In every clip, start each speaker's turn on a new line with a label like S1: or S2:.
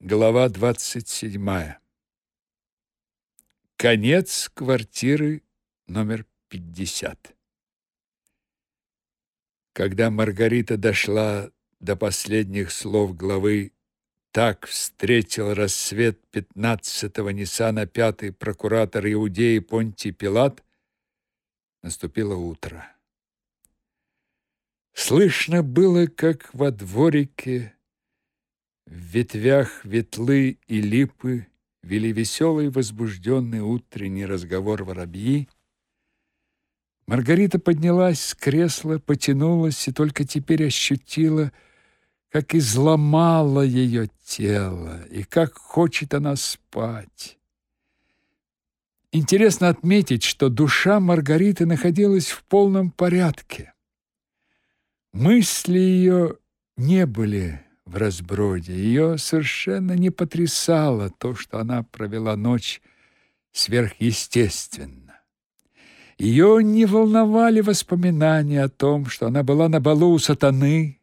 S1: Глава 27. Конец квартиры номер 50. Когда Маргарита дошла до последних слов главы «Так встретил рассвет пятнадцатого Ниссана пятый прокуратор Иудеи Понтий Пилат», наступило утро. Слышно было, как во дворике в ветвях ветлы и липы вели веселый возбужденный утренний разговор воробьи. Маргарита поднялась с кресла, потянулась и только теперь ощутила, как изломало ее тело и как хочет она спать. Интересно отметить, что душа Маргариты находилась в полном порядке. Мысли ее не были в разброде. Ее совершенно не потрясало то, что она провела ночь сверхъестественно. Ее не волновали воспоминания о том, что она была на балу у сатаны,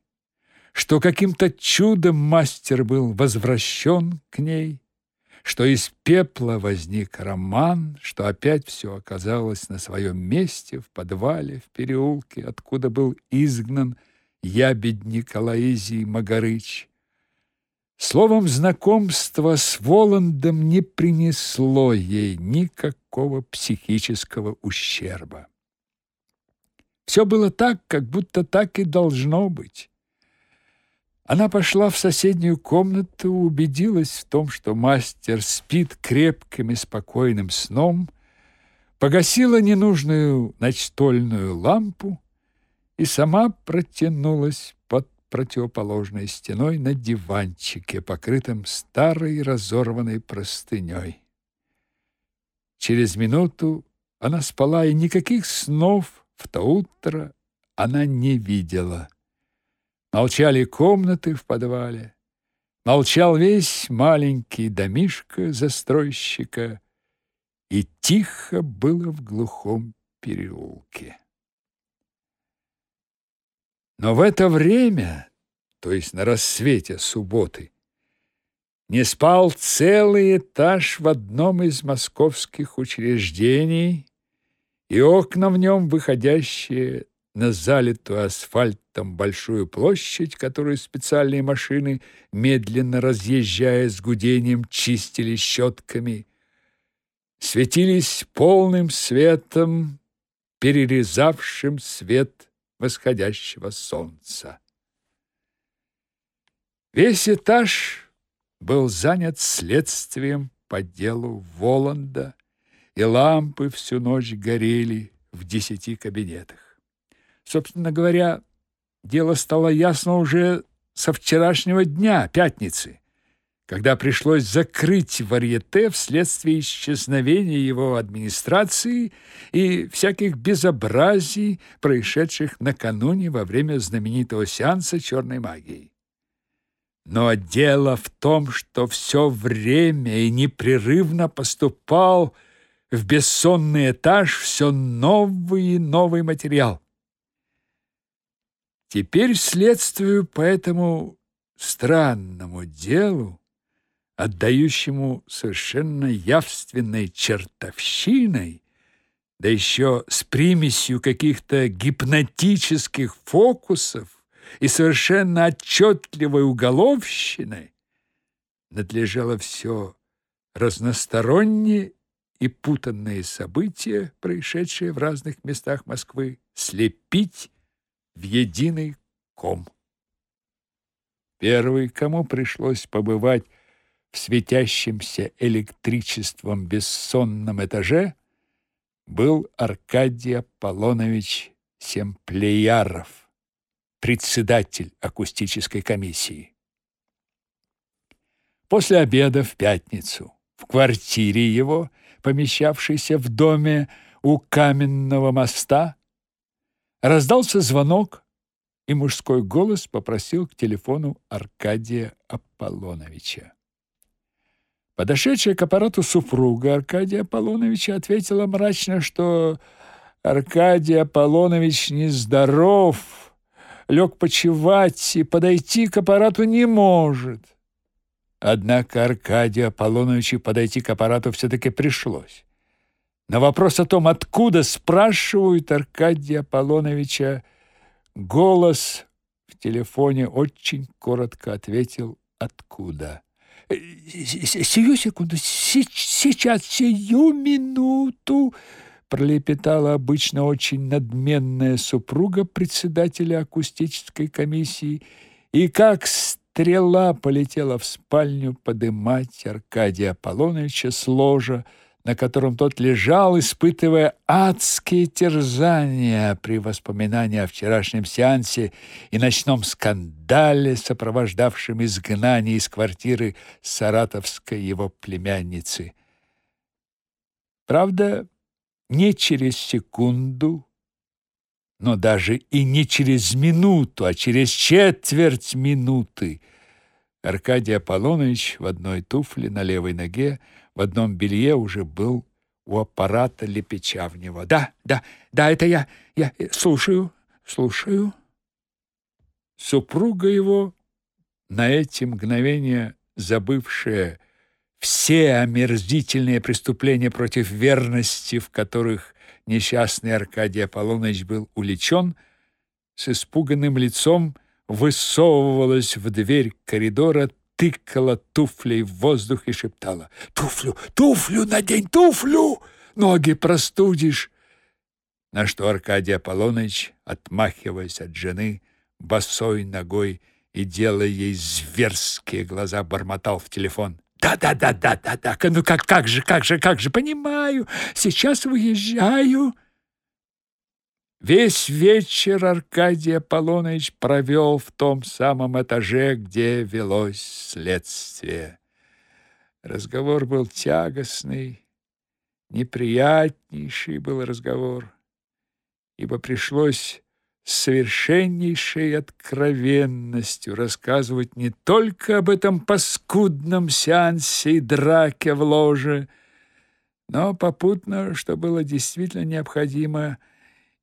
S1: что каким-то чудом мастер был возвращен к ней, что из пепла возник роман, что опять все оказалось на своем месте в подвале, в переулке, откуда был изгнан ябедник Алаизий Магарыч. Словом, знакомство с Воландом не принесло ей никакого психического ущерба. Все было так, как будто так и должно быть. Она пошла в соседнюю комнату, убедилась в том, что мастер спит крепким и спокойным сном, погасила ненужную ночтольную лампу, и сама протянулась под противоположной стеной на диванчике, покрытом старой разорванной простыней. Через минуту она спала, и никаких снов в то утро она не видела. Молчали комнаты в подвале, молчал весь маленький домишко застройщика, и тихо было в глухом переулке. Но в это время, то есть на рассвете субботы, не спал целый этаж в одном из московских учреждений, и окна в нем, выходящие на залитую асфальтом большую площадь, которую специальные машины, медленно разъезжая с гудением, чистили щетками, светились полным светом, перерезавшим свет восходящего солнца. Весь этаж был занят следствием по делу Воланда, и лампы всю ночь горели в десяти кабинетах. Собственно говоря, дело стало ясно уже со вчерашнего дня, пятницы когда пришлось закрыть варьете вследствие исчезновения его администрации и всяких безобразий, происшедших накануне во время знаменитого сеанса черной магии. Но дело в том, что все время и непрерывно поступал в бессонный этаж все новый и новый материал. Теперь следствию по этому странному делу отдающему совершенно явственной чертовщиной, да еще с примесью каких-то гипнотических фокусов и совершенно отчетливой уголовщины, надлежало все разносторонние и путанные события, происшедшие в разных местах Москвы, слепить в единый ком. Первый, кому пришлось побывать в светящемся электричеством бессонном этаже был Аркадий Аполлонович Семплеяров, председатель акустической комиссии. После обеда в пятницу в квартире его, помещавшейся в доме у каменного моста, раздался звонок, и мужской голос попросил к телефону Аркадия Аполлоновича. Подошедшая к аппарату супруга Аркадия Аполлоновича ответила мрачно, что Аркадий Аполлонович нездоров, лег почевать и подойти к аппарату не может. Однако Аркадию Аполлоновичу подойти к аппарату все-таки пришлось. На вопрос о том, откуда спрашивают Аркадия Аполлоновича, голос в телефоне очень коротко ответил «Откуда?». «Сию секунду, сейчас, сию минуту!» пролепетала обычно очень надменная супруга председателя акустической комиссии и как стрела полетела в спальню подымать Аркадия Аполлоновича с ложа, на котором тот лежал, испытывая адские терзания при воспоминании о вчерашнем сеансе и ночном скандале, сопровождавшем изгнание из квартиры саратовской его племянницы. Правда, не через секунду, но даже и не через минуту, а через четверть минуты Аркадий Аполлонович в одной туфле на левой ноге, в одном белье уже был у аппарата лепеча в него. «Да, да, да, это я, я слушаю, слушаю». Супруга его, на эти мгновения забывшая все омерзительные преступления против верности, в которых несчастный Аркадий Аполлоныч был уличен, с испуганным лицом высовывалась в дверь коридора, тыкала туфлей в воздух и шептала «Туфлю! Туфлю! Надень туфлю! Ноги простудишь!» На что Аркадий Аполлоныч, отмахиваясь от жены, босой ногой и делая ей зверские глаза, бормотал в телефон да-да-да-да-да-да. Ну как, как же, как же, как же, понимаю. Сейчас выезжаю. Весь вечер Аркадий Аполлоныч провел в том самом этаже, где велось следствие. Разговор был тягостный, неприятнейший был разговор, ибо пришлось с совершеннейшей откровенностью рассказывать не только об этом паскудном сеансе и драке в ложе, но попутно, что было действительно необходимо,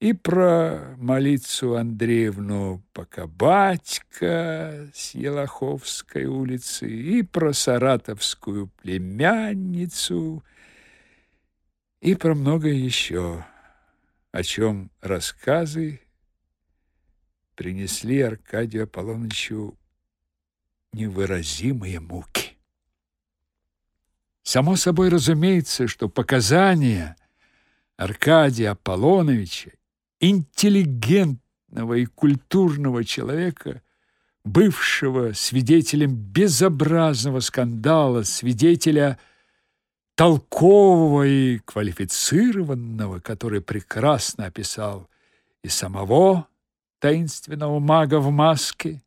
S1: и про молицу Андреевну Покабатько с Елоховской улицы, и про саратовскую племянницу, и про многое еще, о чем рассказы принесли Аркадию Аполлонычу невыразимые муки. Само собой разумеется, что показания Аркадия Аполлоновича, интеллигентного и культурного человека, бывшего свидетелем безобразного скандала, свидетеля толкового и квалифицированного, который прекрасно описал и самого таинственного мага в маске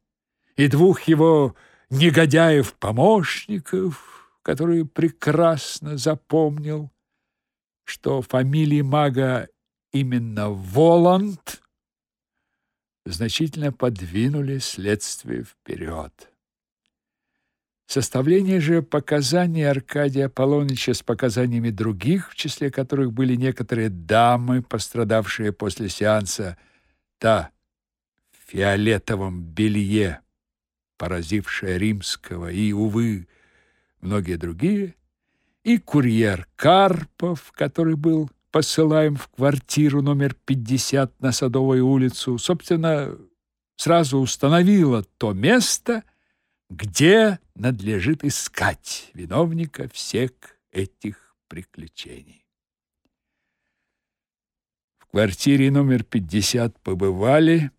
S1: и двух его негодяев-помощников, которые прекрасно запомнил, что фамилии мага именно Воланд, значительно подвинули следствие вперед. Составление же показаний Аркадия Аполлоныча с показаниями других, в числе которых были некоторые дамы, пострадавшие после сеанса, та фиолетовом белье, поразившее римского, и, увы, многие другие, и курьер Карпов, который был посылаем в квартиру номер 50 на Садовую улицу, собственно, сразу установила то место, где надлежит искать виновника всех этих приключений. В квартире номер 50 побывали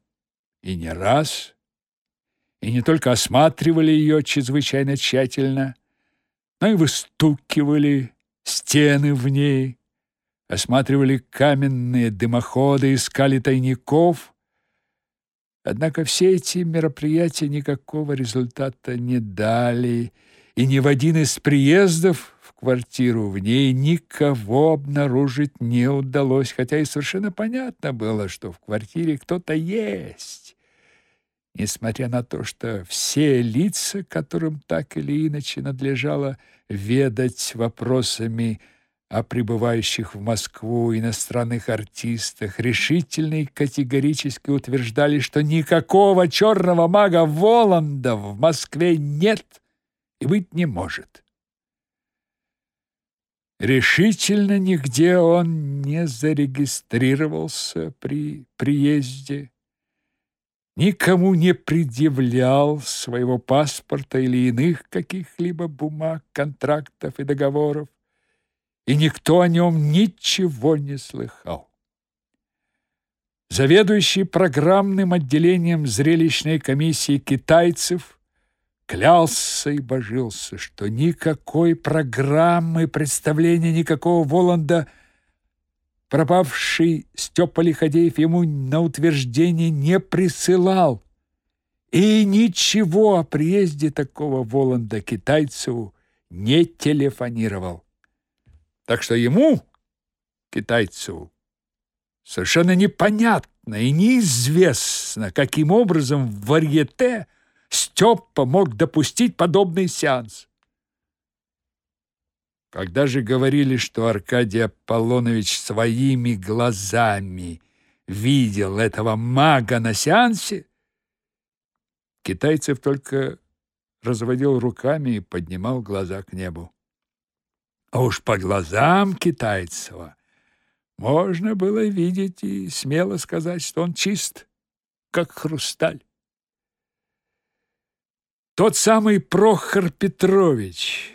S1: и не раз, и не только осматривали ее чрезвычайно тщательно, но и выстукивали стены в ней, осматривали каменные дымоходы, искали тайников. Однако все эти мероприятия никакого результата не дали, и ни в один из приездов в квартиру в ней никого обнаружить не удалось, хотя и совершенно понятно было, что в квартире кто-то есть несмотря на то, что все лица, которым так или иначе надлежало ведать вопросами о прибывающих в Москву иностранных артистах, решительно и категорически утверждали, что никакого черного мага Воланда в Москве нет и быть не может. Решительно нигде он не зарегистрировался при приезде, никому не предъявлял своего паспорта или иных каких-либо бумаг, контрактов и договоров, и никто о нем ничего не слыхал. Заведующий программным отделением зрелищной комиссии китайцев клялся и божился, что никакой программы представления никакого Воланда пропавший Степа Лиходеев ему на утверждение не присылал и ничего о приезде такого Воланда китайцеву не телефонировал. Так что ему, китайцеву, совершенно непонятно и неизвестно, каким образом в варьете Степа мог допустить подобный сеанс. Когда же говорили, что Аркадий Аполлонович своими глазами видел этого мага на сеансе, Китайцев только разводил руками и поднимал глаза к небу. А уж по глазам Китайцева можно было видеть и смело сказать, что он чист, как хрусталь. Тот самый Прохор Петрович,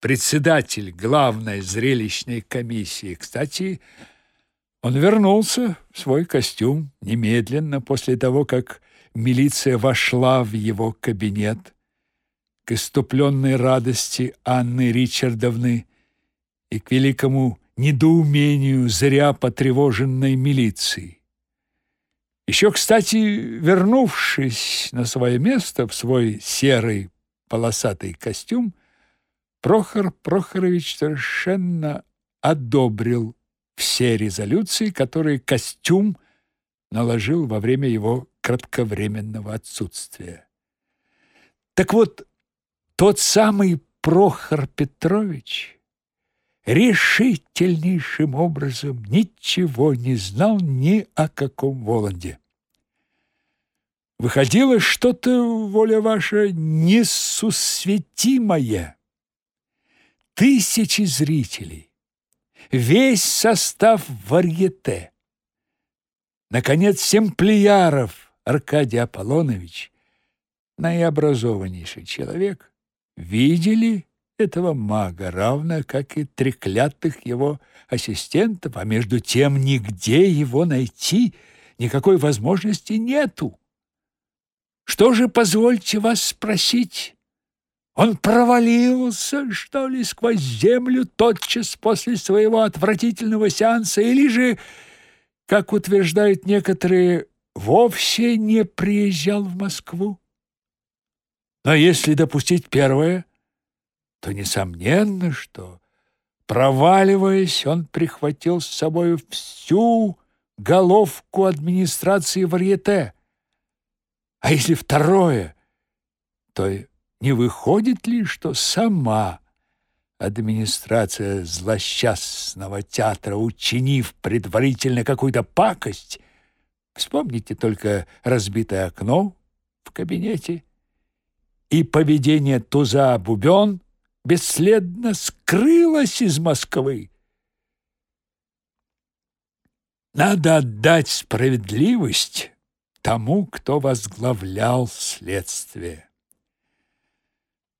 S1: председатель главной зрелищной комиссии. Кстати, он вернулся в свой костюм немедленно после того, как милиция вошла в его кабинет. К иступленной радости Анны Ричардовны и к великому недоумению зря потревоженной милиции. Еще, кстати, вернувшись на свое место в свой серый полосатый костюм, Прохор Прохорович совершенно одобрил все резолюции, которые костюм наложил во время его кратковременного отсутствия. Так вот, тот самый Прохор Петрович решительнейшим образом ничего не знал ни о каком Воланде. Выходило что-то, воля ваша, несусветимое. Тысячи зрителей, весь состав варьете. Наконец, Семплияров Аркадий Аполлонович, наиобразованнейший человек, видели этого мага, равно как и треклятых его ассистентов, а между тем нигде его найти никакой возможности нету. Что же, позвольте вас спросить, он провалился, что ли, сквозь землю тотчас после своего отвратительного сеанса, или же, как утверждают некоторые, вовсе не приезжал в Москву? Но если допустить первое, то несомненно, что, проваливаясь, он прихватил с собой всю головку администрации Варьете. А если второе, то не выходит ли, что сама администрация злосчастного театра, учинив предварительно какую-то пакость, вспомните только разбитое окно в кабинете и поведение туза Бубен, бесследно скрылась из Москвы. Надо отдать справедливость тому, кто возглавлял следствие.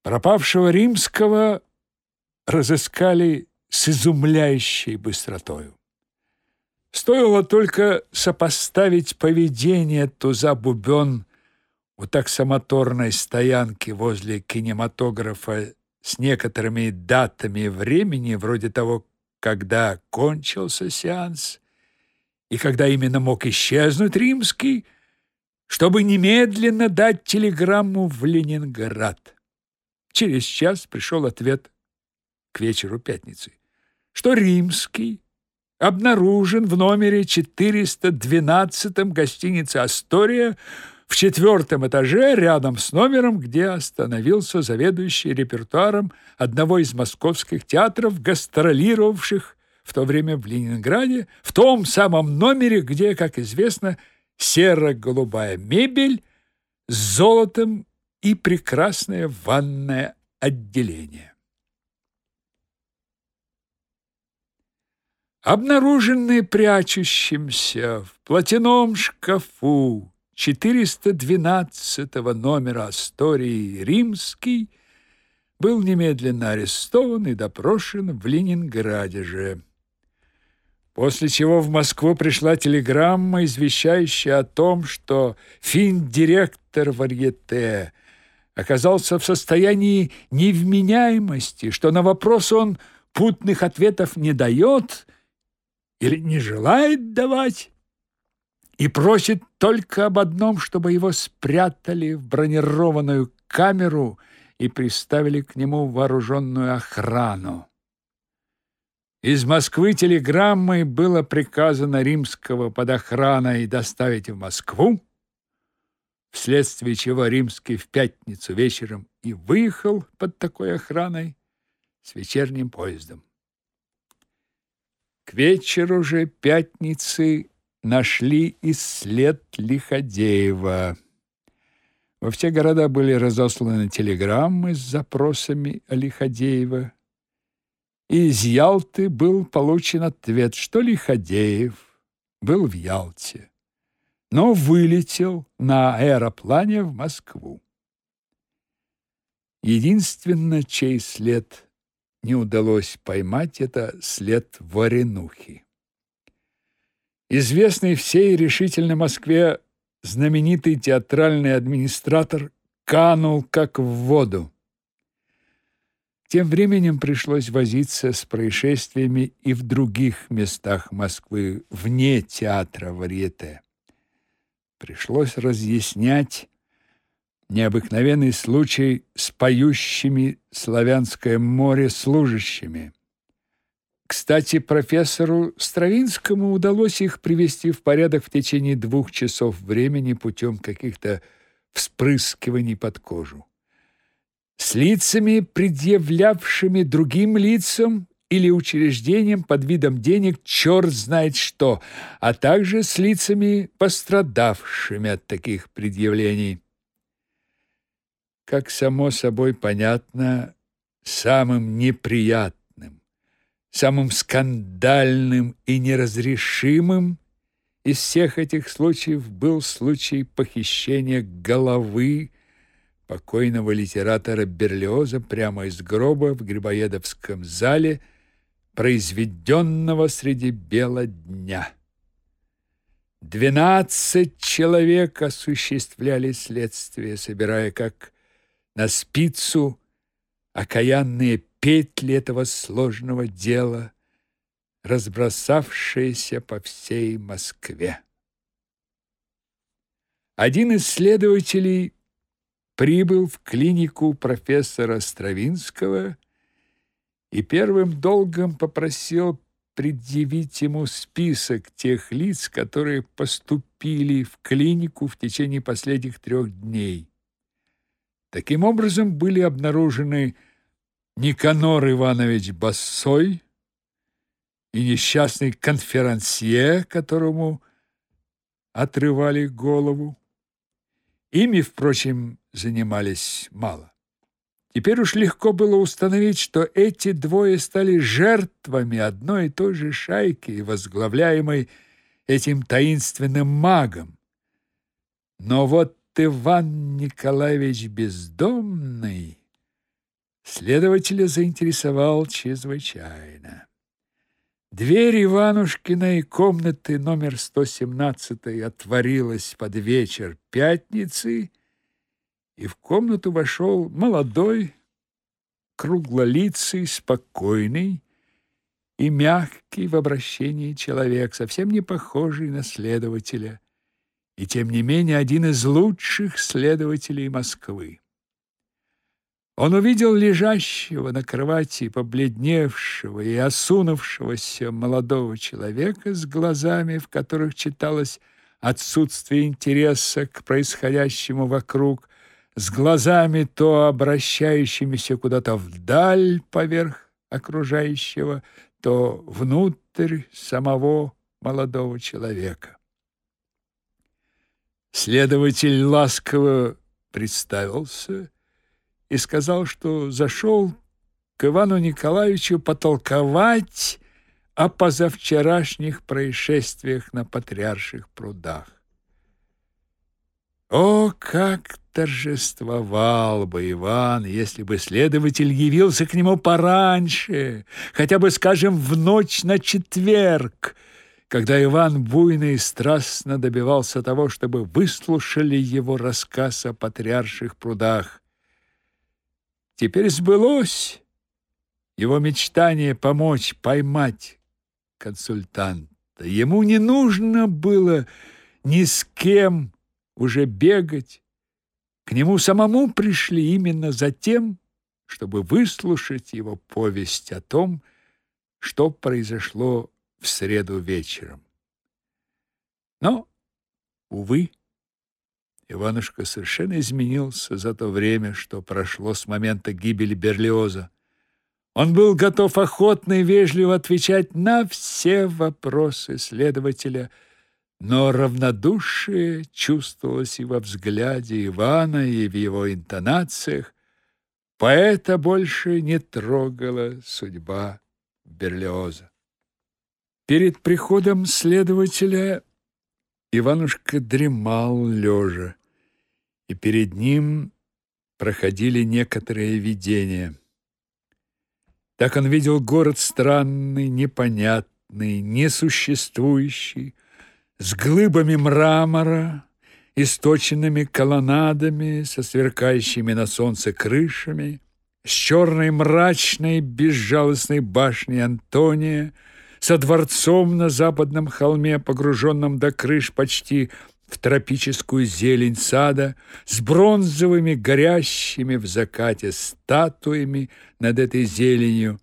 S1: Пропавшего римского разыскали с изумляющей быстротою. Стоило только сопоставить поведение туза Бубен у таксомоторной стоянки возле кинематографа с некоторыми датами времени, вроде того, когда кончился сеанс и когда именно мог исчезнуть римский, чтобы немедленно дать телеграмму в Ленинград. Через час пришел ответ к вечеру пятницы, что римский обнаружен в номере 412 гостиницы «Астория» в четвертом этаже рядом с номером, где остановился заведующий репертуаром одного из московских театров, гастролировавших в то время в Ленинграде, в том самом номере, где, как известно, серо-голубая мебель с золотом и прекрасная ванная отделения. Обнаруженный прячущимся в платяном шкафу 412 номера Астории Римский был немедленно арестован и допрошен в Ленинграде же. После чего в Москву пришла телеграмма, извещающая о том, что фин-директор Варьете оказался в состоянии невменяемости, что на вопрос он путных ответов не дает или не желает давать, и просит только об одном, чтобы его спрятали в бронированную камеру и приставили к нему вооруженную охрану. Из Москвы телеграммой было приказано Римского под охраной доставить в Москву, вследствие чего Римский в пятницу вечером и выехал под такой охраной с вечерним поездом. К вечеру же пятницы нашли и след Лиходеева. Во все города были разосланы телеграммы с запросами о Лиходеева. И из Ялты был получен ответ, что Лиходеев был в Ялте, но вылетел на аэроплане в Москву. Единственно, чей след не удалось поймать, это след Варенухи. Известный всей решительно Москве знаменитый театральный администратор канул как в воду. Тем временем пришлось возиться с происшествиями и в других местах Москвы, вне театра Варьете. Пришлось разъяснять необыкновенный случай с поющими славянское море служащими. Кстати, профессору Стравинскому удалось их привести в порядок в течение двух часов времени путем каких-то вспрыскиваний под кожу. С лицами, предъявлявшими другим лицам или учреждениям под видом денег черт знает что, а также с лицами, пострадавшими от таких предъявлений. Как само собой понятно, самым неприятным самым скандальным и неразрешимым из всех этих случаев был случай похищения головы покойного литератора Берлиоза прямо из гроба в Грибоедовском зале, произведенного среди бела дня. Двенадцать человек осуществляли следствие, собирая как на спицу окаянные петли этого сложного дела, разбросавшиеся по всей Москве. Один из следователей прибыл в клинику профессора Стравинского и первым долгом попросил предъявить ему список тех лиц, которые поступили в клинику в течение последних трех дней. Таким образом были обнаружены Никанор Иванович Бассой и несчастный конферансье, которому отрывали голову. Ими, впрочем, занимались мало. Теперь уж легко было установить, что эти двое стали жертвами одной и той же шайки, возглавляемой этим таинственным магом. Но вот Иван Николаевич Бездомный следователя заинтересовал чрезвычайно. Дверь Иванушкиной комнаты номер 117 отворилась под вечер пятницы, и в комнату вошел молодой, круглолицый, спокойный и мягкий в обращении человек, совсем не похожий на следователя, и тем не менее один из лучших следователей Москвы. Он увидел лежащего на кровати побледневшего и осунувшегося молодого человека с глазами, в которых читалось отсутствие интереса к происходящему вокруг, с глазами то обращающимися куда-то вдаль поверх окружающего, то внутрь самого молодого человека. Следователь ласково представился и сказал, что зашел к Ивану Николаевичу потолковать о позавчерашних происшествиях на Патриарших прудах. О, как торжествовал бы Иван, если бы следователь явился к нему пораньше, хотя бы, скажем, в ночь на четверг, когда Иван буйно и страстно добивался того, чтобы выслушали его рассказ о патриарших прудах. Теперь сбылось его мечтание помочь поймать консультанта. Ему не нужно было ни с кем уже бегать. К нему самому пришли именно за тем, чтобы выслушать его повесть о том, что произошло в среду вечером. Но, увы, Иванушка совершенно изменился за то время, что прошло с момента гибели Берлиоза. Он был готов охотно и вежливо отвечать на все вопросы следователя, но равнодушие чувствовалось и во взгляде Ивана, и в его интонациях. Поэта больше не трогала судьба Берлиоза. Перед приходом следователя Иванушка дремал лежа, и перед ним проходили некоторые видения – так он видел город странный, непонятный, несуществующий, с глыбами мрамора, источенными колоннадами, со сверкающими на солнце крышами, с черной мрачной безжалостной башней Антония, со дворцом на западном холме, погруженном до крыш почти в тропическую зелень сада с бронзовыми горящими в закате статуями над этой зеленью.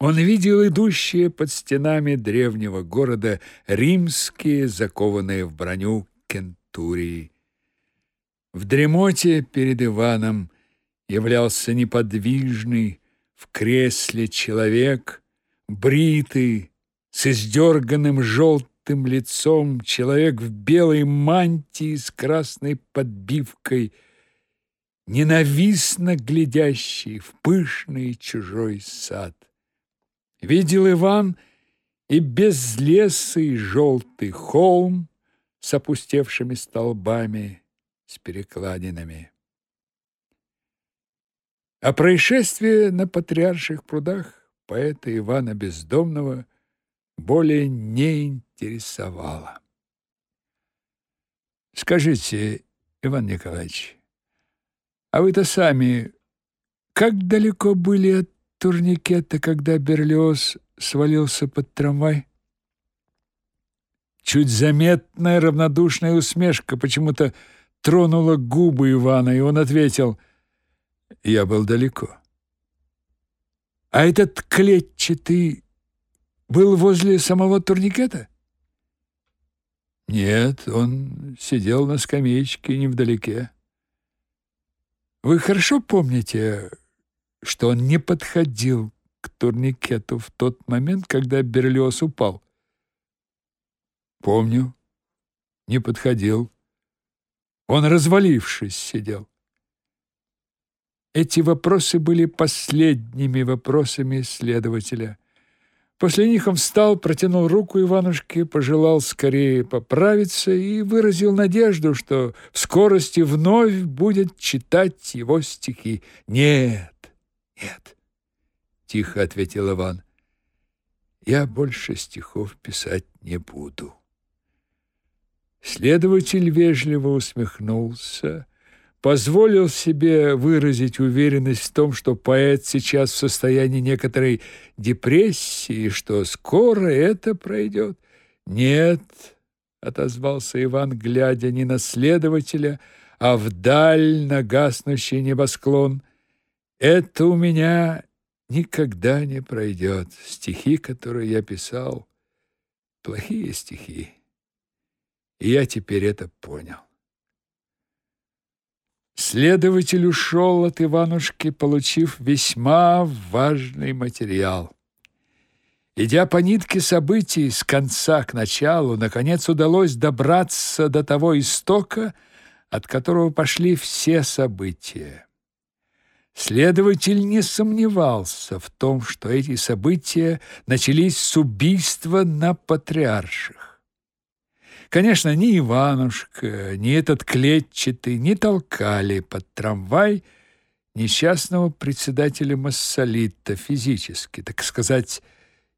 S1: Он видел идущие под стенами древнего города римские, закованные в броню кентурии. В дремоте перед Иваном являлся неподвижный в кресле человек, бритый, с издерганным желтым лицом, человек в белой мантии с красной подбивкой, ненавистно глядящий в пышный чужой сад. Видел Иван и безлесый желтый холм с опустевшими столбами, с перекладинами. А происшествие на Патриарших прудах поэта Ивана Бездомного более не интересовало. Скажите, Иван Николаевич, а вы-то сами как далеко были от турникета, когда Берлиоз свалился под трамвай? Чуть заметная равнодушная усмешка почему-то тронула губы Ивана, и он ответил: "Я был далеко". А этот клетчатый был возле самого турникета? Нет, он сидел на скамеечке невдалеке. Вы хорошо помните, что он не подходил к турникету в тот момент, когда Берлиоз упал? Помню. Не подходил. Он, развалившись, сидел. Эти вопросы были последними вопросами следователя. После них он встал, протянул руку Иванушке, пожелал скорее поправиться и выразил надежду, что в скорости вновь будет читать его стихи. «Нет, нет», — тихо ответил Иван, — «я больше стихов писать не буду». Следователь вежливо усмехнулся позволил себе выразить уверенность в том, что поэт сейчас в состоянии некоторой депрессии, что скоро это пройдет. «Нет», — отозвался Иван, глядя не на следователя, а вдаль на гаснущий небосклон, «это у меня никогда не пройдет. Стихи, которые я писал, плохие стихи. И я теперь это понял». Следователь ушел от Иванушки, получив весьма важный материал. Идя по нитке событий с конца к началу, наконец удалось добраться до того истока, от которого пошли все события. Следователь не сомневался в том, что эти события начались с убийства на патриарших. Конечно, ни Иванушка, ни этот клетчатый не толкали под трамвай несчастного председателя Массолита физически, так сказать,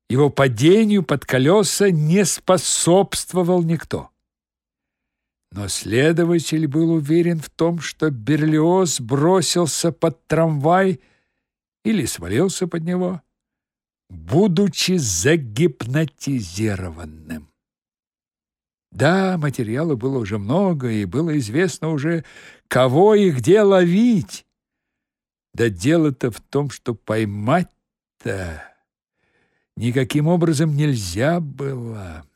S1: его падению под колеса не способствовал никто. Но следователь был уверен в том, что Берлиоз бросился под трамвай или свалился под него, будучи загипнотизированным. Да, материала было уже много, и было известно уже, кого и где ловить. Да дело-то в том, что поймать-то никаким образом нельзя было.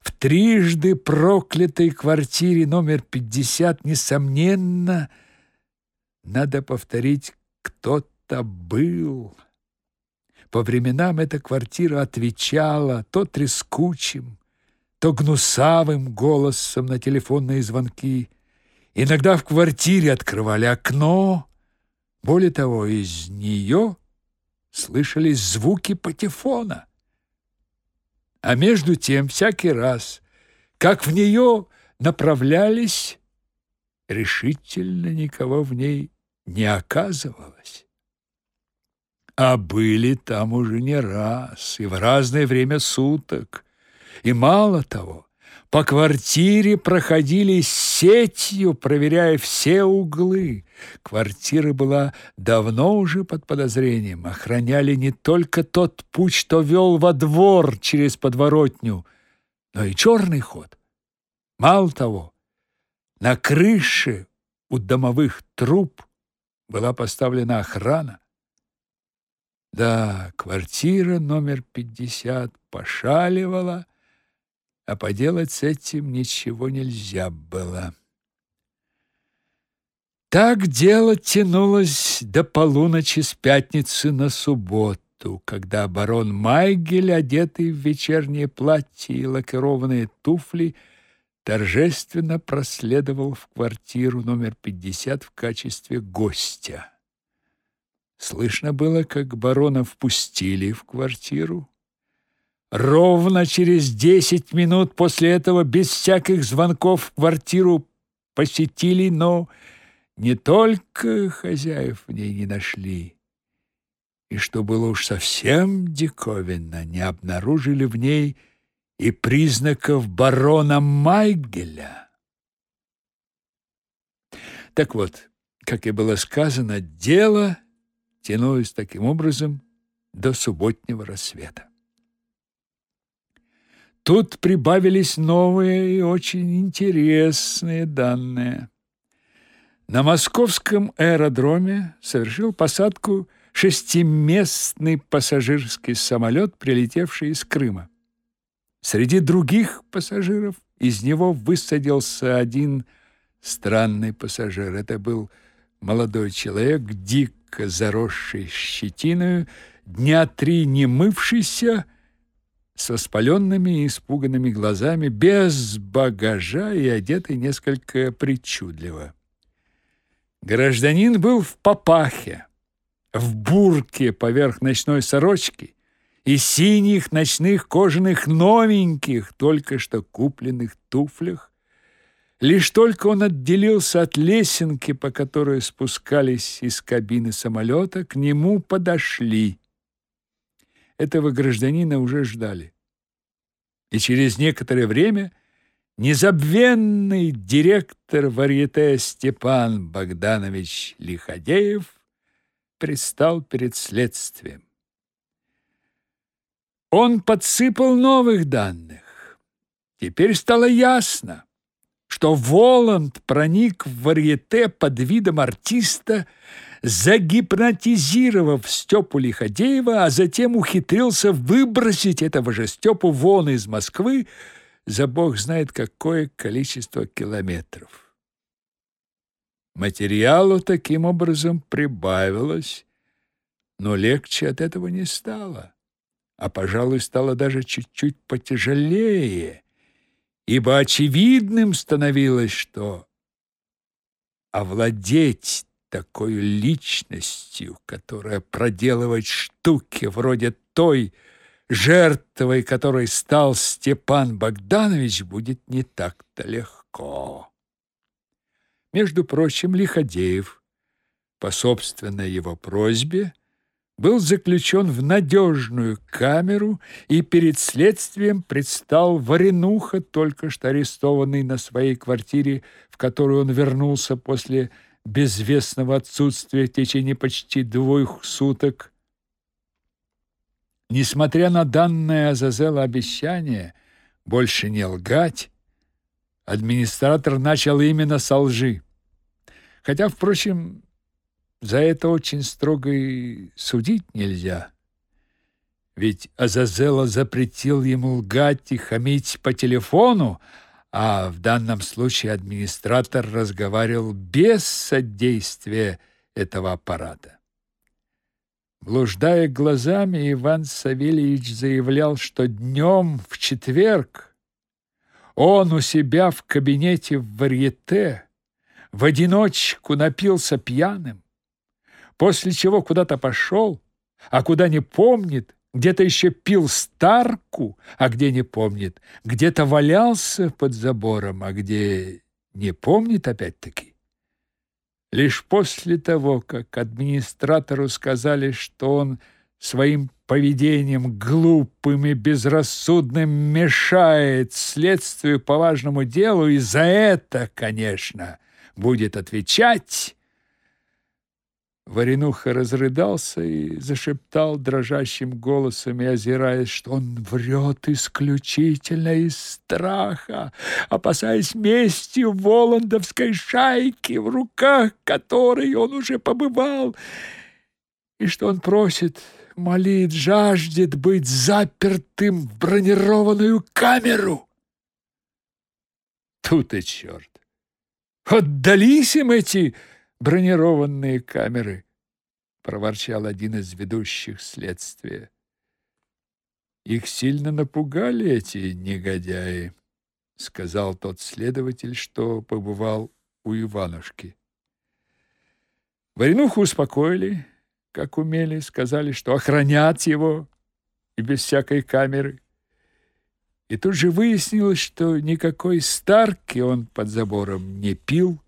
S1: В трижды проклятой квартире номер 50, несомненно, надо повторить, кто-то был. По временам эта квартира отвечала то трескучим, то гнусавым голосом на телефонные звонки. Иногда в квартире открывали окно. Более того, из нее слышались звуки патефона. А между тем, всякий раз, как в нее направлялись, решительно никого в ней не оказывалось. А были там уже не раз и в разное время суток. И мало того, по квартире проходили сетью, проверяя все углы. Квартира была давно уже под подозрением. Охраняли не только тот путь, что вел во двор через подворотню, но и черный ход. Мало того, на крыше у домовых труб была поставлена охрана. Да, квартира номер 50 пошаливала, а поделать с этим ничего нельзя было. Так дело тянулось до полуночи с пятницы на субботу, когда барон Майгель, одетый в вечернее платье и лакированные туфли, торжественно проследовал в квартиру номер 50 в качестве гостя. Слышно было, как барона впустили в квартиру, Ровно через десять минут после этого, без всяких звонков, квартиру посетили, но не только хозяев в ней не нашли, и, что было уж совсем диковинно, не обнаружили в ней и признаков барона Майгеля. Так вот, как и было сказано, дело тянулось таким образом до субботнего рассвета. Тут прибавились новые и очень интересные данные. На московском аэродроме совершил посадку шестиместный пассажирский самолет, прилетевший из Крыма. Среди других пассажиров из него высадился один странный пассажир. Это был молодой человек, дико заросший щетиной, дня три не мывшийся, с воспаленными и испуганными глазами, без багажа и одетый несколько причудливо. Гражданин был в папахе, в бурке поверх ночной сорочки и синих ночных кожаных новеньких, только что купленных туфлях. Лишь только он отделился от лесенки, по которой спускались из кабины самолета, к нему подошли этого гражданина уже ждали. И через некоторое время незабвенный директор варьете Степан Богданович Лиходеев предстал перед следствием. Он подсыпал новых данных. Теперь стало ясно, что Воланд проник в варьете под видом артиста, загипнотизировав Степу Лиходеева, а затем ухитрился выбросить этого же Степу вон из Москвы за бог знает какое количество километров. Материалу таким образом прибавилось, но легче от этого не стало, а, пожалуй, стало даже чуть-чуть потяжелее, ибо очевидным становилось, что овладеть такой личностью, которая проделывает штуки вроде той, жертвой которой стал Степан Богданович, будет не так-то легко. Между прочим, Лиходеев, по собственной его просьбе, был заключен в надежную камеру и перед следствием предстал Варенуха, только что арестованный на своей квартире, в которую он вернулся после безвестного отсутствия в течение почти двух суток. Несмотря на данное Азазела обещание больше не лгать, администратор начал именно со лжи. Хотя, впрочем, за это очень строго и судить нельзя. Ведь Азазела запретил ему лгать и хамить по телефону, а в данном случае администратор разговаривал без содействия этого аппарата. Блуждая глазами, Иван Савельевич заявлял, что днем в четверг он у себя в кабинете в варьете в одиночку напился пьяным, после чего куда-то пошел, а куда не помнит, где-то еще пил старку, а где не помнит, где-то валялся под забором, а где не помнит опять-таки. Лишь после того, как администратору сказали, что он своим поведением глупым и безрассудным мешает следствию по важному делу, и за это, конечно, будет отвечать, Варенуха разрыдался и зашептал дрожащим голосом и озираясь, что он врет исключительно из страха, опасаясь мести Воландовской шайки, в руках которой он уже побывал, и что он просит, молит, жаждет быть запертым в бронированную камеру. Тут и черт! Отдались им эти бронированные камеры, проворчал один из ведущих следствия. Их сильно напугали эти негодяи, сказал тот следователь, что побывал у Иванушки. Варенуху успокоили, как умели, сказали, что охранят его и без всякой камеры. И тут же выяснилось, что никакой Старки он под забором не пил,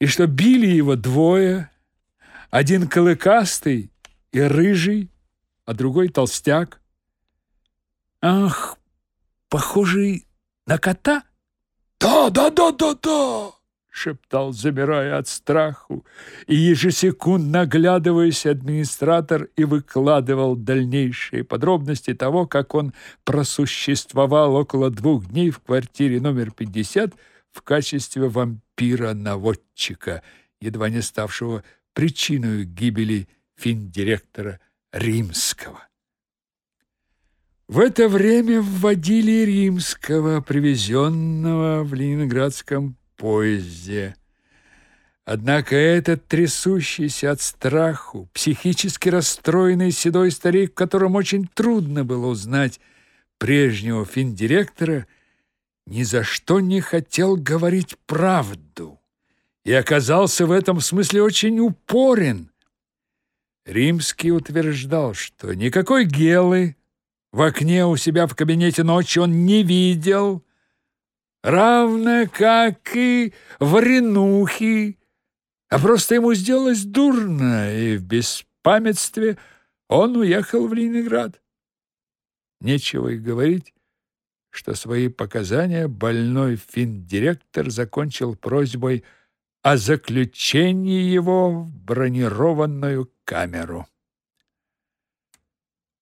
S1: и что били его двое, один клыкастый и рыжий, а другой толстяк. Ах, похожий на кота? Да, да, да, да, да, шептал, замирая от страху, и ежесекундно оглядываясь администратор и выкладывал дальнейшие подробности того, как он просуществовал около двух дней в квартире номер 50 в качестве вампира-наводчика, едва не ставшего причиной гибели финдиректора Римского. В это время вводили Римского, привезенного в ленинградском поезде. Однако этот трясущийся от страху, психически расстроенный седой старик, которому очень трудно было узнать прежнего финдиректора, ни за что не хотел говорить правду и оказался в этом смысле очень упорен. Римский утверждал, что никакой Гелы в окне у себя в кабинете ночью он не видел, равно как и Варенухи, а просто ему сделалось дурно, и в беспамятстве он уехал в Ленинград. Нечего и говорить, что свои показания больной финдиректор закончил просьбой о заключении его в бронированную камеру.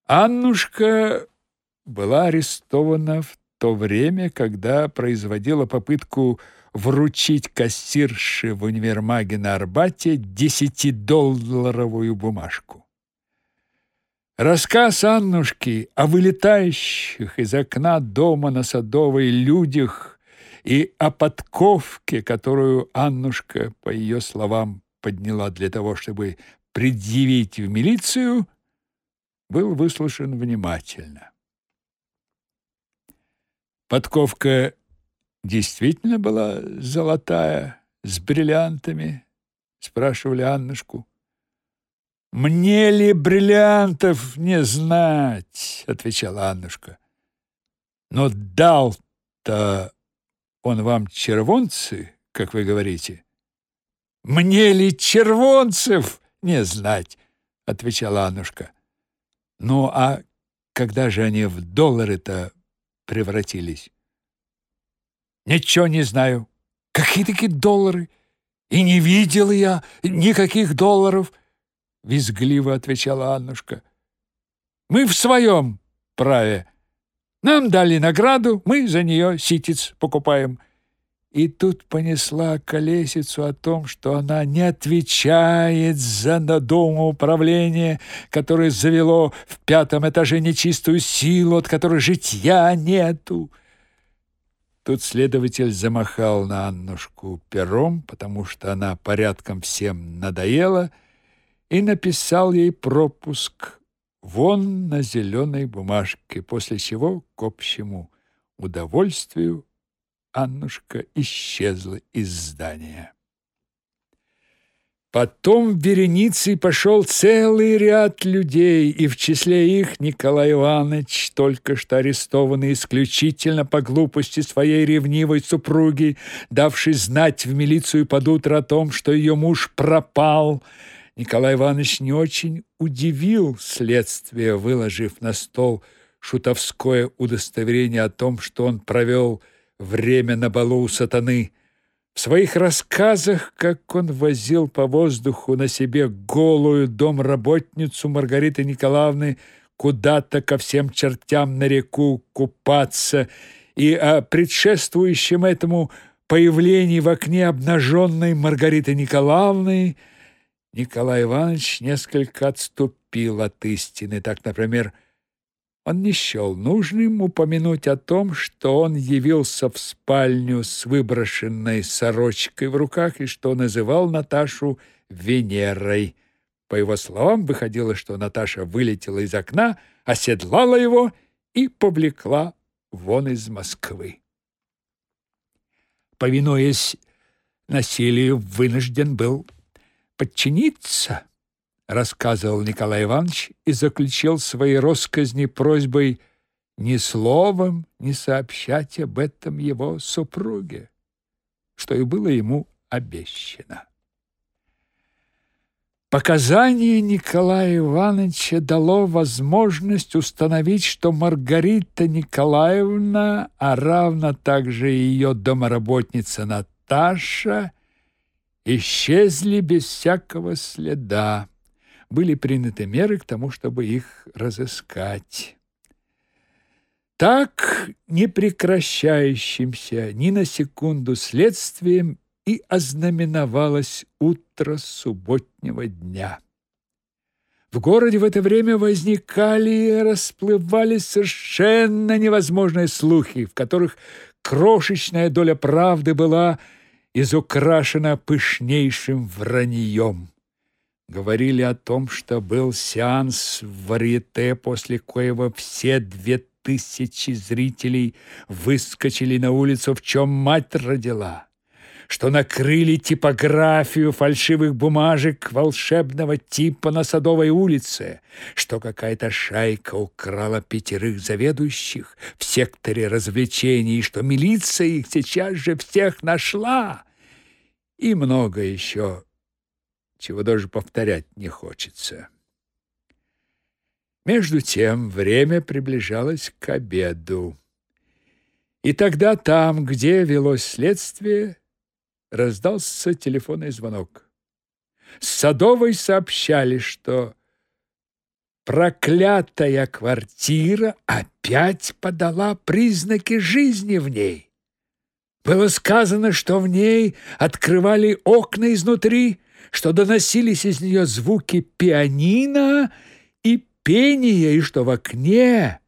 S1: Аннушка была арестована в то время, когда производила попытку вручить кассирше в универмаге на Арбате десятидолларовую бумажку. Рассказ Аннушки о вылетающих из окна дома на Садовой людях и о подковке, которую Аннушка, по ее словам, подняла для того, чтобы предъявить в милицию, был выслушан внимательно. Подковка действительно была золотая, с бриллиантами, спрашивали Аннушку. Мне ли бриллиантов не знать, отвечала Аннушка. Но дал-то он вам червонцы, как вы говорите. Мне ли червонцев не знать, отвечала Аннушка. Ну а когда же они в доллары-то превратились? Ничего не знаю. Какие такие доллары? И не видел я никаких долларов, визгливо отвечала Аннушка. Мы в своем праве. Нам дали награду, мы за нее ситец покупаем. И тут понесла колесицу о том, что она не отвечает за управление, которое завело в пятом этаже нечистую силу, от которой житья нету. Тут следователь замахал на Аннушку пером, потому что она порядком всем надоела, и написал ей пропуск вон на зеленой бумажке, после чего, к общему удовольствию, Аннушка исчезла из здания. Потом вереницей пошел целый ряд людей, и в числе их Николай Иванович, только что арестованный исключительно по глупости своей ревнивой супруги, давший знать в милицию под утро о том, что ее муж пропал. Николай Иванович не очень удивил следствие, выложив на стол шутовское удостоверение о том, что он провел время на балу у сатаны. В своих рассказах, как он возил по воздуху на себе голую домработницу Маргариты Николаевны куда-то ко всем чертям на реку купаться, и о предшествующем этому появлении в окне обнаженной Маргариты Николаевны, Николай Иванович несколько отступил от истины. Так, например, он не счел нужным упомянуть о том, что он явился в спальню с выброшенной сорочкой в руках и что называл Наташу Венерой. По его словам, выходило, что Наташа вылетела из окна, оседлала его и повлекла вон из Москвы. Повинуясь насилию, вынужден был подчиниться рассказывал Николай Иванович и заключил свои россказни просьбой ни словом не сообщать об этом его супруге, что и было ему обещано. Показание Николая Ивановича дало возможность установить, что Маргарита Николаевна, а равно также ее домоработница Наташа, исчезли без всякого следа были приняты меры к тому, чтобы их разыскать. Так непрекращающимся ни на секунду следствием и ознаменовалось утро субботнего дня. В городе в это время возникали и расплывались совершенно невозможные слухи, в которых крошечная доля правды была изукрашена пышнейшим враньем. Говорили о том, что был сеанс в варьете, после коего все две тысячи зрителей выскочили на улицу, в чем мать родила, что накрыли типографию фальшивых бумажек волшебного типа на Садовой улице, что какая-то шайка украла пятерых заведующих в секторе развлечений, что милиция их сейчас же всех нашла, и много еще чего даже повторять не хочется. Между тем время приближалось к обеду. И тогда там, где велось следствие, раздался телефонный звонок. С Садовой сообщали, что проклятая квартира опять подала признаки жизни в ней. Было сказано, что в ней открывали окна изнутри, что доносились из нее звуки пианино и пения, и что в окне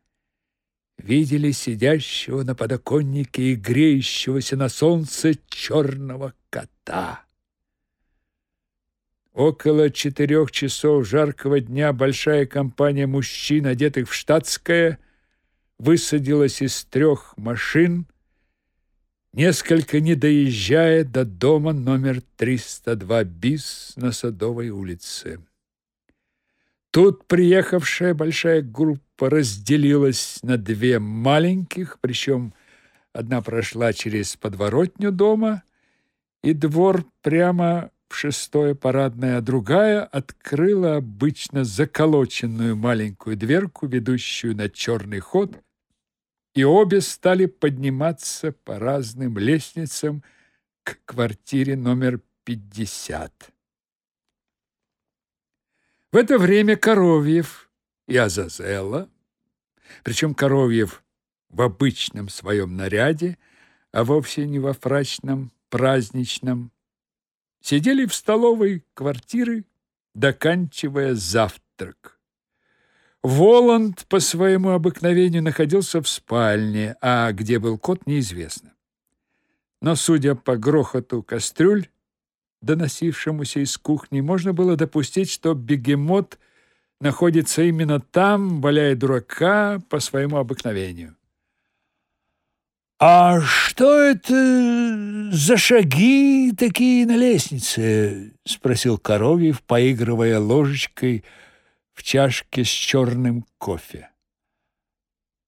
S1: видели сидящего на подоконнике и греющегося на солнце черного кота. Около четырех часов жаркого дня большая компания мужчин, одетых в штатское, высадилась из трех машин несколько не доезжая до дома номер 302 БИС на Садовой улице. Тут приехавшая большая группа разделилась на две маленьких, причем одна прошла через подворотню дома и двор прямо в шестое парадное, а другая открыла обычно заколоченную маленькую дверку, ведущую на черный ход, и обе стали подниматься по разным лестницам к квартире номер 50. В это время Коровьев и Азазелла, причем Коровьев в обычном своем наряде, а вовсе не во фрачном праздничном, сидели в столовой квартиры, доканчивая завтрак. Воланд по своему обыкновению находился в спальне, а где был кот, неизвестно. Но, судя по грохоту кастрюль, доносившемуся из кухни, можно было допустить, что бегемот находится именно там, валяя дурака по своему обыкновению.
S2: «А что это за шаги такие на лестнице?» — спросил Коровьев, поигрывая ложечкой в чашке с черным кофе.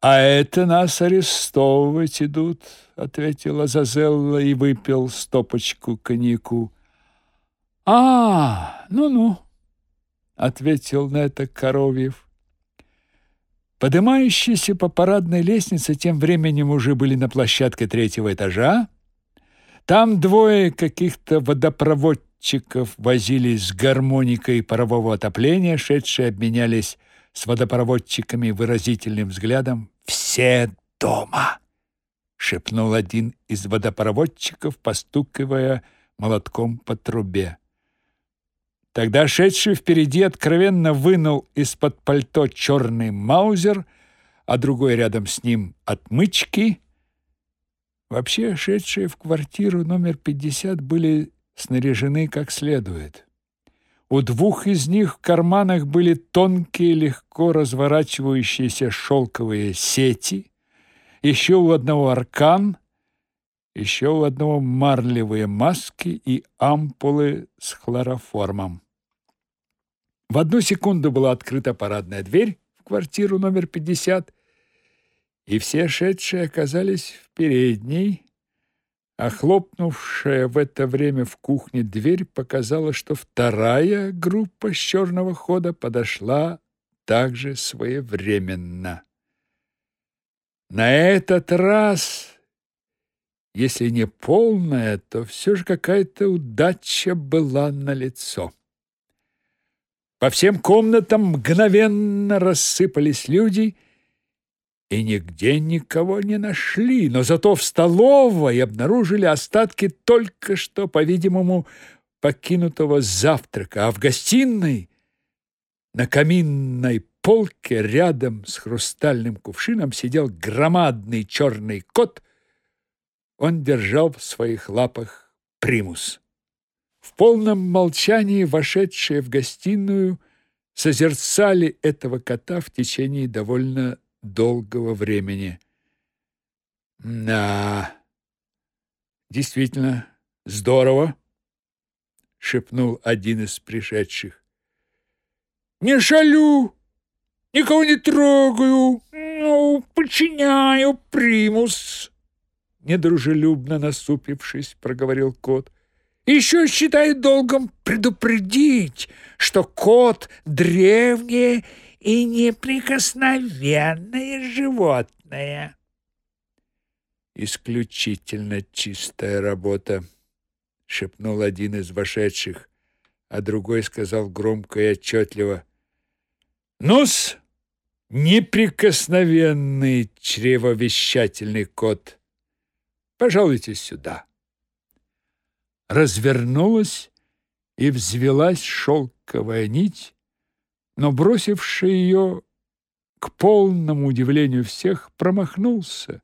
S1: «А это нас арестовывать идут», — ответила Зазелла и выпил стопочку коньяку.
S2: «А, ну-ну», — ответил на это Коровьев.
S1: Поднимающиеся по парадной лестнице тем временем уже были на площадке третьего этажа. Там двое каких-то водопроводчиков возились с гармоникой парового отопления, шедшие обменялись с водопроводчиками выразительным взглядом. «Все дома!» — шепнул один из водопроводчиков, постукивая молотком по трубе. Тогда шедший впереди откровенно вынул из-под пальто черный маузер, а другой рядом с ним отмычки. Вообще, шедшие в квартиру номер 50 были снаряжены как следует. У двух из них в карманах были тонкие, легко разворачивающиеся шелковые сети, еще у одного аркан, еще у одного марлевые маски и ампулы с хлороформом. В одну секунду была открыта парадная дверь в квартиру номер 50, и все шедшие оказались в передней, а хлопнувшая в это время в кухне дверь показала, что вторая группа с черного хода подошла также своевременно. На этот раз, если не полная, то все же какая-то удача была налицо. По всем комнатам мгновенно рассыпались люди, и нигде никого не нашли, но зато в столовой обнаружили остатки только что, по-видимому, покинутого завтрака, а в гостиной на каминной полке рядом с хрустальным кувшином сидел громадный черный кот. Он держал в своих лапах примус. В полном молчании вошедшие в гостиную созерцали этого кота в течение довольно долгого времени. «Да, действительно, здорово!» — шепнул один из пришедших.
S2: «Не шалю, никого не трогаю, ну, подчиняю примус!» Недружелюбно насупившись, проговорил кот. Еще считает долгом предупредить, что кот — древнее и неприкосновенное животное.
S1: «Исключительно чистая работа», — шепнул один из вошедших, а другой сказал громко и отчетливо. «Ну-с, неприкосновенный чревовещательный кот, пожалуйте сюда» развернулась и взвелась шелковая нить, но бросивший ее к полному удивлению всех промахнулся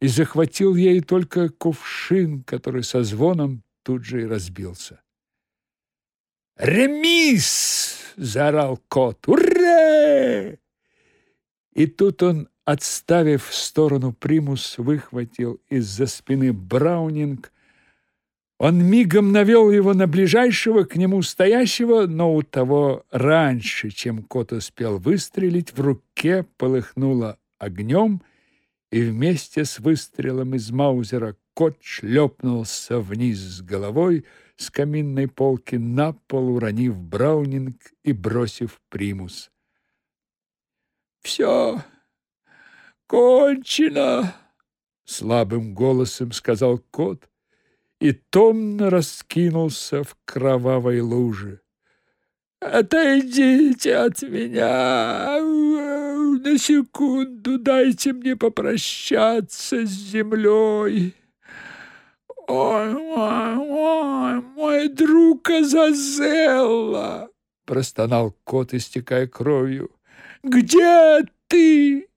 S1: и захватил ей только кувшин, который со звоном тут же и разбился. «Ремис!» — заорал кот. «Ура!» И тут он отставив в сторону примус, выхватил из-за спины Браунинг. Он мигом навел его на ближайшего к нему стоящего, но у того раньше, чем кот успел выстрелить, в руке полыхнуло огнем, и вместе с выстрелом из маузера кот шлепнулся вниз с головой с каминной полки на пол, уронив Браунинг и бросив примус. «Все кончено!» — слабым голосом сказал кот и томно раскинулся в кровавой луже. «Отойдите от меня! На секунду дайте мне попрощаться с землей!» «Ой, ой, ой, мой друг Азазелла!» — простонал кот, истекая кровью. «Где ты?»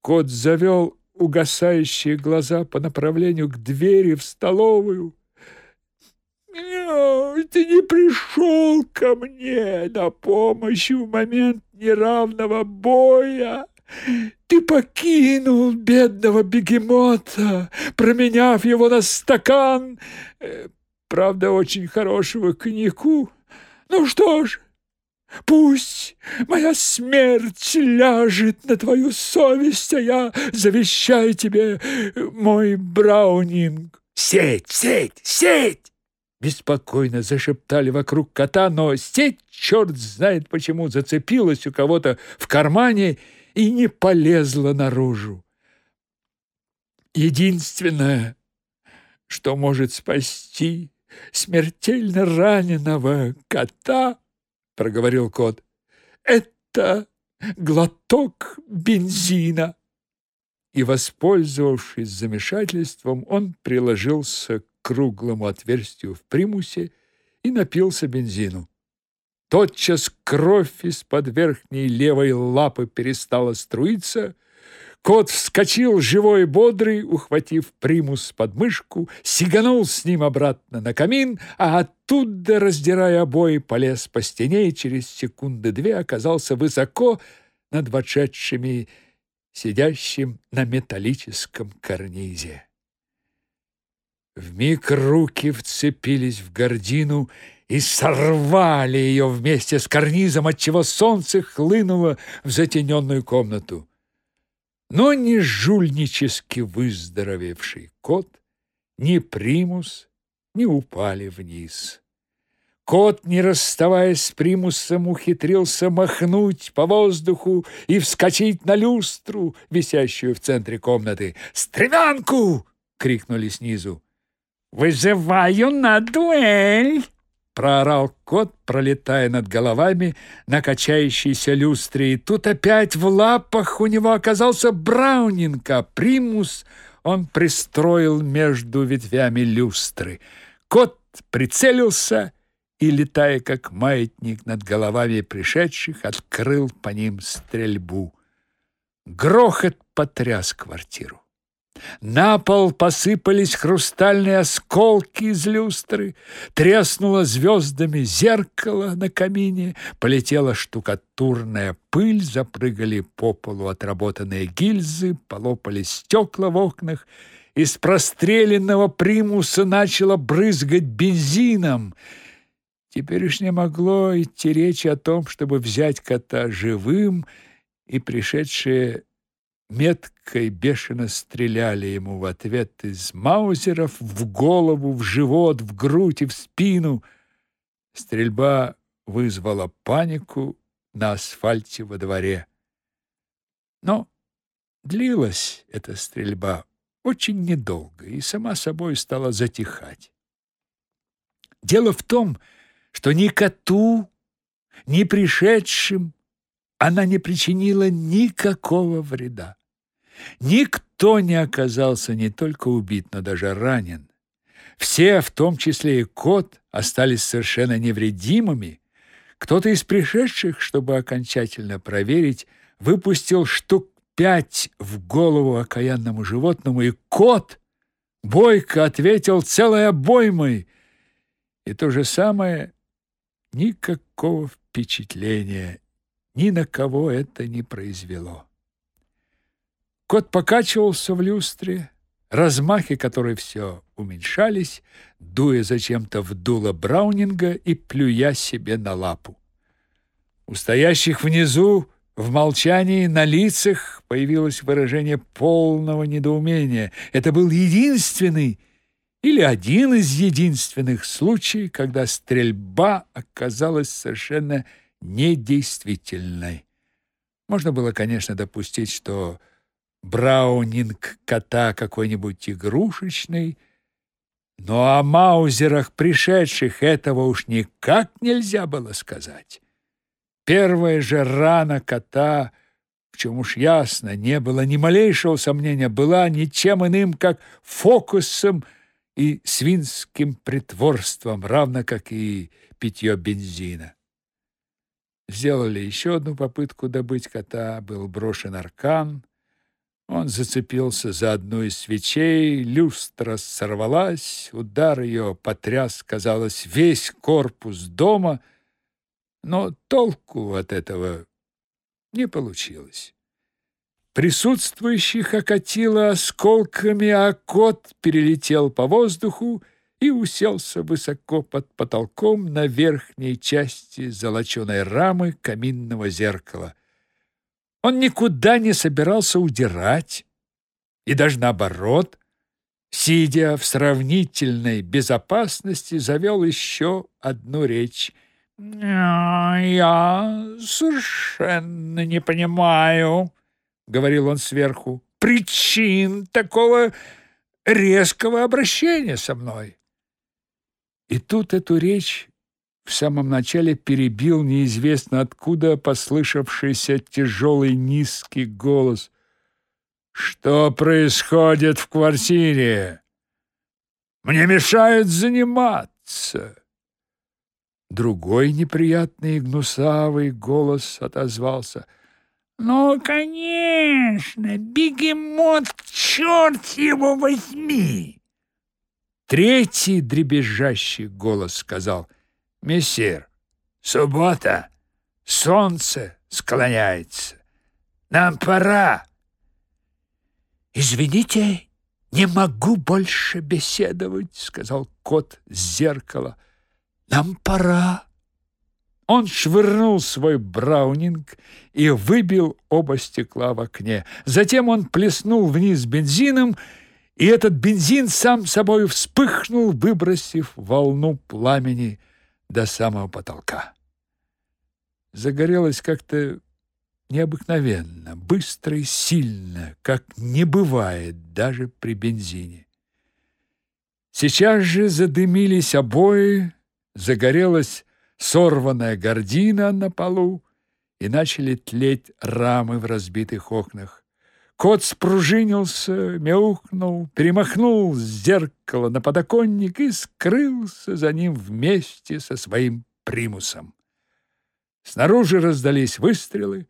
S1: Кот завел угасающие глаза по направлению к двери в столовую. «Ты не пришел ко мне на помощь в момент неравного боя!» Ты покинул бедного бегемота, променяв его на стакан, э, правда, очень хорошего коньяку. Ну что ж, пусть моя смерть ляжет на твою совесть, а я завещаю тебе мой браунинг.
S2: Сеть, сеть, сеть!
S1: Беспокойно зашептали вокруг кота, но сеть, черт знает почему, зацепилась у кого-то в кармане и не полезла наружу. Единственное, что может спасти смертельно раненого кота, проговорил кот, это глоток бензина. И, воспользовавшись замешательством, он приложился к круглому отверстию в примусе и напился бензину. Тотчас кровь из-под верхней левой лапы перестала струиться. Кот вскочил живой и бодрый, ухватив примус под мышку, сиганул с ним обратно на камин, а оттуда, раздирая обои, полез по стене и через секунды две оказался высоко над вошедшими, сидящим на металлическом карнизе. Вмиг руки вцепились в гордину и сорвали ее вместе с карнизом, отчего солнце хлынуло в затененную комнату. Но ни жульнически выздоровевший кот, ни примус не упали вниз. Кот, не расставаясь с примусом, ухитрился махнуть по воздуху и вскочить на люстру, висящую в центре комнаты. «Стремянку!» — крикнули снизу. «Вызываю на дуэль!» Проорал кот, пролетая над головами на качающейся люстре. И тут опять в лапах у него оказался Браунинг, а примус он пристроил между ветвями люстры. Кот прицелился и, летая как маятник над головами пришедших, открыл по ним стрельбу. Грохот потряс квартиру. На пол посыпались хрустальные осколки из люстры, треснуло звездами зеркало на камине, полетела штукатурная пыль, запрыгали по полу отработанные гильзы, полопались стекла в окнах, из простреленного примуса начало брызгать бензином. Теперь уж не могло идти речи о том, чтобы взять кота живым, и пришедшие метко и бешено стреляли ему в ответ из маузеров в голову, в живот, в грудь и в спину. Стрельба вызвала панику на асфальте во дворе. Но длилась эта стрельба очень недолго и сама собой стала затихать. Дело в том, что ни коту, ни пришедшим она не причинила никакого вреда. Никто не оказался не только убит, но даже ранен. Все, в том числе и кот, остались совершенно невредимыми. Кто-то из пришедших, чтобы окончательно проверить, выпустил штук пять в голову окаянному животному, и кот бойко ответил целой обоймой. И то же самое никакого впечатления ни на кого это не произвело. Кот покачивался в люстре, размахи которой все уменьшались, дуя зачем-то в дуло Браунинга и плюя себе на лапу. У стоящих внизу в молчании на лицах появилось выражение полного недоумения. Это был единственный или один из единственных случаев, когда стрельба оказалась совершенно недействительной. Можно было, конечно, допустить, что браунинг кота какой-нибудь игрушечный, но о маузерах пришедших этого уж никак нельзя было сказать. Первая же рана кота, в чем уж ясно, не было ни малейшего сомнения, была ничем иным, как фокусом и свинским притворством, равно как и питье бензина. Сделали еще одну попытку добыть кота, был брошен аркан. Он зацепился за одну из свечей, люстра сорвалась, удар ее потряс, казалось, весь корпус дома — но толку от этого не получилось. Присутствующих окатило осколками, а кот перелетел по воздуху и уселся высоко под потолком на верхней части золоченой рамы каминного зеркала. Он никуда не собирался удирать, и даже наоборот, сидя в сравнительной безопасности, завел еще одну речь. «Я совершенно не понимаю», — говорил он сверху, «причин такого резкого обращения со мной». И тут эту речь в самом начале перебил неизвестно откуда послышавшийся тяжелый низкий голос. «Что происходит в квартире? Мне мешают заниматься». Другой неприятный гнусавый голос отозвался. «Ну, конечно, бегемот, черт его возьми!» Третий дребезжащий голос сказал. «Мессир, суббота, солнце склоняется. Нам пора». «Извините, не могу больше беседовать», — сказал кот с зеркала. Нам пора. Он швырнул свой браунинг и выбил оба стекла в окне. Затем он плеснул вниз бензином, и этот бензин сам собой вспыхнул, выбросив волну пламени до самого потолка. Загорелось как-то необыкновенно, быстро и сильно, как не бывает даже при бензине. Сейчас же задымились обои, загорелась сорванная гардина на полу, и начали тлеть рамы в разбитых окнах. Кот спружинился, мяукнул, перемахнул с зеркала на подоконник и скрылся за ним вместе со своим примусом. Снаружи раздались выстрелы.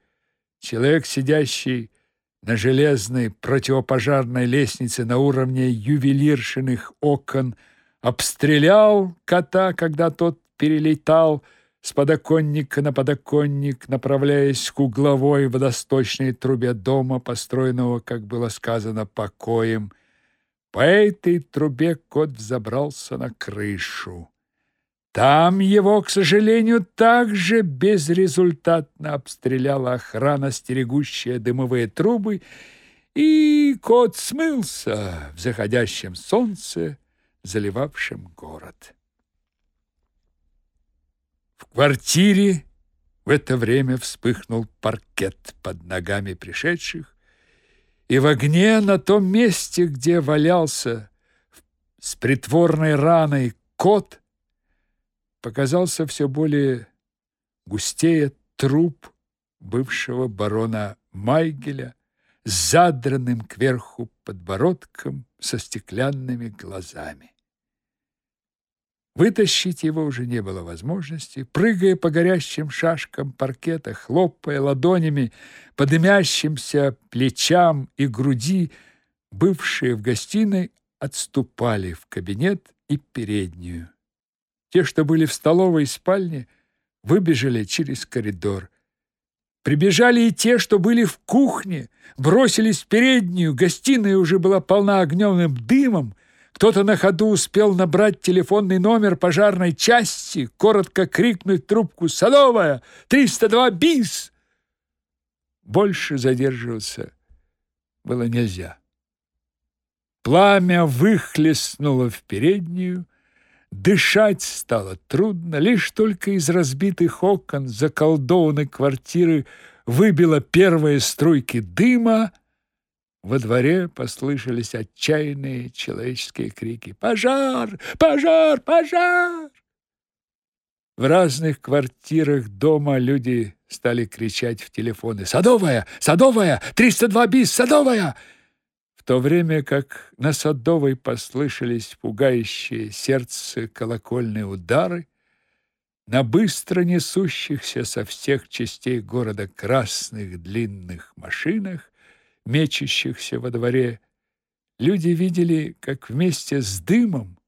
S1: Человек, сидящий на железной противопожарной лестнице на уровне ювелиршиных окон, обстрелял кота, когда тот перелетал с подоконника на подоконник, направляясь к угловой водосточной трубе дома, построенного, как было сказано, покоем. По этой трубе кот взобрался на крышу. Там его, к сожалению, также безрезультатно обстреляла охрана, стерегущая дымовые трубы, и кот смылся в заходящем солнце, заливавшим город. Квартире в это время вспыхнул паркет под ногами пришедших, и в огне на том месте, где валялся с притворной раной кот, показался все более густее труп бывшего барона Майгеля с задранным кверху подбородком со стеклянными глазами. Вытащить его уже не было возможности. Прыгая по горящим шашкам паркета, хлопая ладонями по дымящимся плечам и груди, бывшие в гостиной отступали в кабинет и переднюю. Те, что были в столовой и спальне, выбежали через коридор. Прибежали и те, что были в кухне, бросились в переднюю, гостиная уже была полна огненным дымом, кто-то на ходу успел набрать телефонный номер пожарной части, коротко крикнуть трубку «Садовая! 302 БИС!» Больше задерживаться было нельзя. Пламя выхлестнуло в переднюю, дышать стало трудно, лишь только из разбитых окон заколдованной квартиры выбило первые струйки дыма, во дворе послышались отчаянные человеческие крики «Пожар! Пожар! Пожар!» В разных квартирах дома люди стали кричать в телефоны «Садовая! Садовая! 302 бис! Садовая!» В то время как на Садовой послышались пугающие сердце колокольные удары, на быстро несущихся со всех частей города красных длинных машинах мечущихся во дворе, люди видели, как вместе с дымом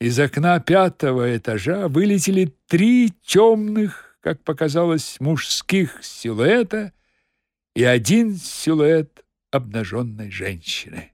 S1: из окна пятого этажа вылетели три темных, как показалось, мужских силуэта и один силуэт обнаженной женщины.